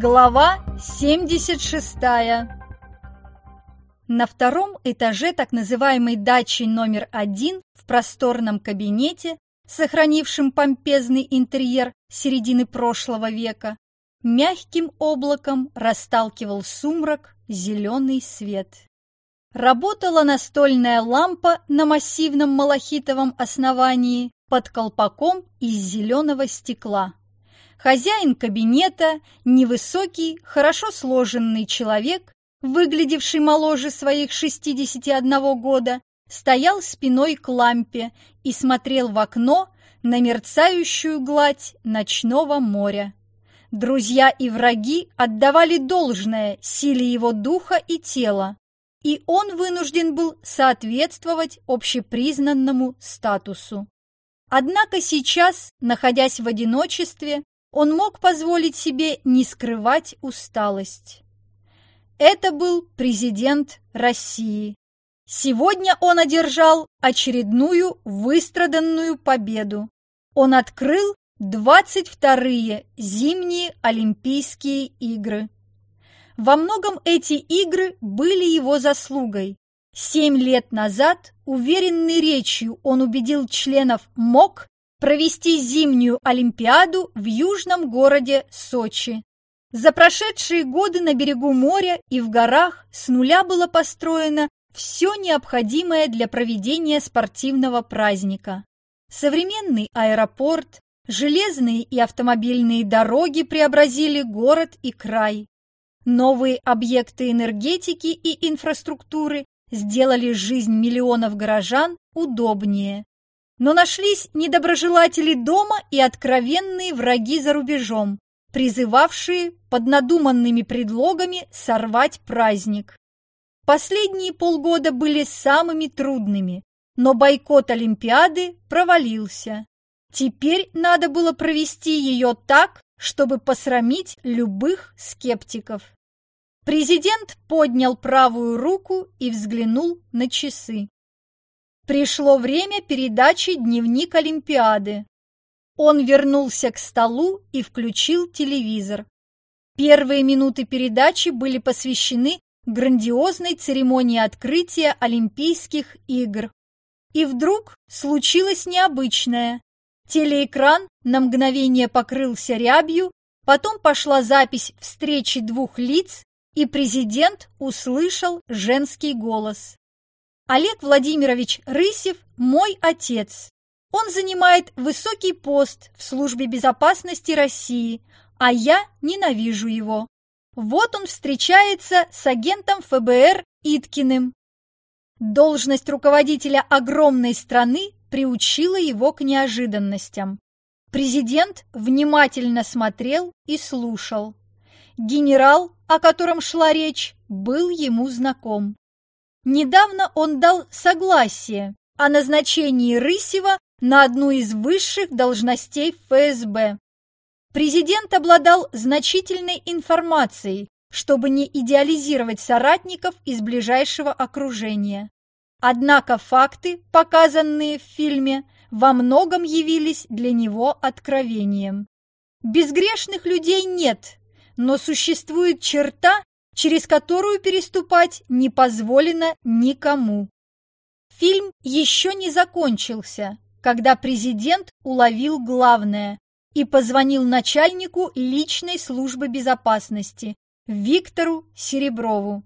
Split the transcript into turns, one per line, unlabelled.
Глава 76 На втором этаже так называемой дачи номер один в просторном кабинете, сохранившем помпезный интерьер середины прошлого века, мягким облаком расталкивал сумрак зеленый свет. Работала настольная лампа на массивном малахитовом основании под колпаком из зеленого стекла. Хозяин кабинета, невысокий, хорошо сложенный человек, выглядевший моложе своих 61 года, стоял спиной к лампе и смотрел в окно на мерцающую гладь ночного моря. Друзья и враги отдавали должное силе его духа и тела, и он вынужден был соответствовать общепризнанному статусу. Однако сейчас, находясь в одиночестве, он мог позволить себе не скрывать усталость. Это был президент России. Сегодня он одержал очередную выстраданную победу. Он открыл 22-е зимние Олимпийские игры. Во многом эти игры были его заслугой. Семь лет назад уверенной речью он убедил членов МОК провести зимнюю Олимпиаду в южном городе Сочи. За прошедшие годы на берегу моря и в горах с нуля было построено все необходимое для проведения спортивного праздника. Современный аэропорт, железные и автомобильные дороги преобразили город и край. Новые объекты энергетики и инфраструктуры сделали жизнь миллионов горожан удобнее. Но нашлись недоброжелатели дома и откровенные враги за рубежом, призывавшие под надуманными предлогами сорвать праздник. Последние полгода были самыми трудными, но бойкот Олимпиады провалился. Теперь надо было провести ее так, чтобы посрамить любых скептиков. Президент поднял правую руку и взглянул на часы. Пришло время передачи «Дневник Олимпиады». Он вернулся к столу и включил телевизор. Первые минуты передачи были посвящены грандиозной церемонии открытия Олимпийских игр. И вдруг случилось необычное. Телеэкран на мгновение покрылся рябью, потом пошла запись встречи двух лиц, и президент услышал женский голос. Олег Владимирович Рысев – мой отец. Он занимает высокий пост в службе безопасности России, а я ненавижу его. Вот он встречается с агентом ФБР Иткиным. Должность руководителя огромной страны приучила его к неожиданностям. Президент внимательно смотрел и слушал. Генерал, о котором шла речь, был ему знаком. Недавно он дал согласие о назначении Рысева на одну из высших должностей ФСБ. Президент обладал значительной информацией, чтобы не идеализировать соратников из ближайшего окружения. Однако факты, показанные в фильме, во многом явились для него откровением. Безгрешных людей нет, но существует черта, через которую переступать не позволено никому. Фильм еще не закончился, когда президент уловил главное и позвонил начальнику личной службы безопасности Виктору Сереброву.